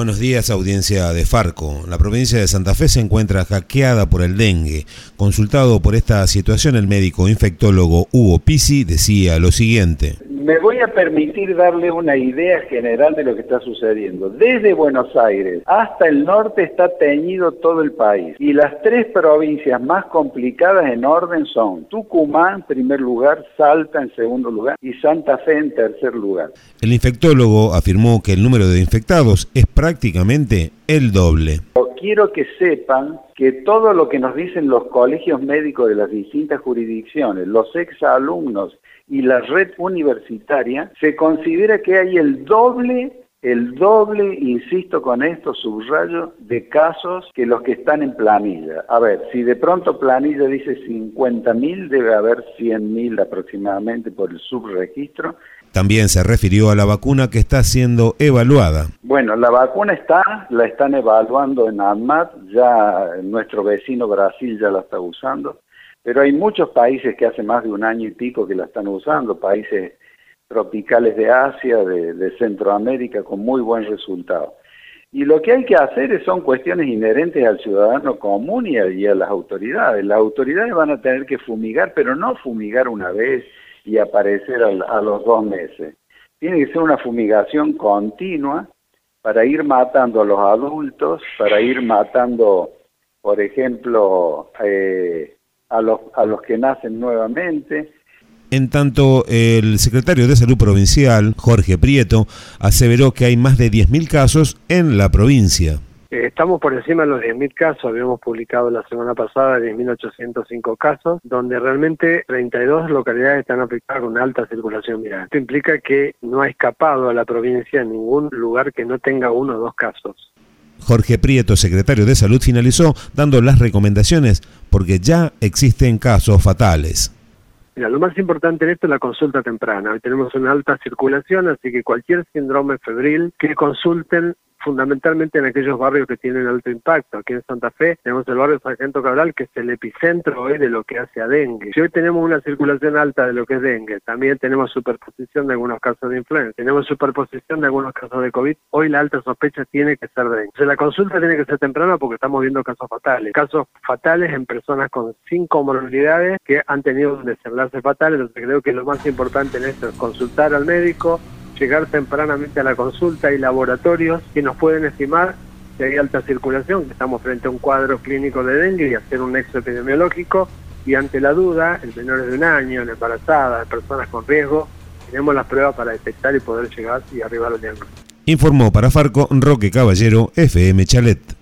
Buenos días, audiencia de Farco. La provincia de Santa Fe se encuentra hackeada por el dengue. Consultado por esta situación, el médico infectólogo Hugo Pisi decía lo siguiente. Me voy a permitir darle una idea general de lo que está sucediendo. Desde Buenos Aires hasta el norte está teñido todo el país y las tres provincias más complicadas en orden son Tucumán en primer lugar, Salta en segundo lugar y Santa Fe en tercer lugar. El infectólogo afirmó que el número de infectados es prácticamente el doble. Quiero que sepan que todo lo que nos dicen los colegios médicos de las distintas jurisdicciones, los exalumnos y la red universitaria, se considera que hay el doble el doble, insisto con esto, subrayo, de casos que los que están en planilla. A ver, si de pronto planilla dice 50.000, debe haber 100.000 aproximadamente por el subregistro. También se refirió a la vacuna que está siendo evaluada. Bueno, la vacuna está, la están evaluando en ANMAT, ya nuestro vecino Brasil ya la está usando, pero hay muchos países que hace más de un año y pico que la están usando, países tropicales de Asia, de, Centroamérica, con muy buen resultado. Y lo que hay que hacer son cuestiones inherentes al ciudadano común y a, las autoridades. Las autoridades van a tener que fumigar, pero no fumigar una vez y aparecer a, los dos meses. Tiene que ser una fumigación continua para ir matando a los adultos, para ir matando, por ejemplo, eh, a, los, a los que nacen nuevamente, en tanto, el secretario de Salud Provincial, Jorge Prieto, aseveró que hay más de 10.000 casos en la provincia. Eh, estamos por encima de los 10.000 casos, habíamos publicado la semana pasada 10.805 casos, donde realmente 32 localidades están afectadas con alta circulación viral. Esto implica que no ha escapado a la provincia en ningún lugar que no tenga uno o dos casos. Jorge Prieto, secretario de Salud, finalizó dando las recomendaciones porque ya existen casos fatales. Mira, lo más importante en esto es la consulta temprana. Hoy tenemos una alta circulación, así que cualquier síndrome febril que consulten fundamentalmente en aquellos barrios que tienen alto impacto. Aquí en Santa Fe tenemos el barrio Sargento Cabral, que es el epicentro hoy de lo que hace a dengue. Si hoy tenemos una circulación alta de lo que es dengue, también tenemos superposición de algunos casos de influenza, tenemos superposición de algunos casos de COVID, hoy la alta sospecha tiene que ser dengue. Entonces la consulta tiene que ser temprana porque estamos viendo casos fatales. Casos fatales en personas con cinco comorbilidades que han tenido un desenlace fatal, entonces creo que lo más importante en esto es consultar al médico, llegar tempranamente a la consulta y laboratorios que nos pueden estimar si hay alta circulación, que estamos frente a un cuadro clínico de dengue y hacer un nexo epidemiológico y ante la duda, en menores de un año, en embarazadas, en personas con riesgo, tenemos las pruebas para detectar y poder llegar y arribar al diagnóstico. Informó para Farco Roque Caballero, FM Chalet.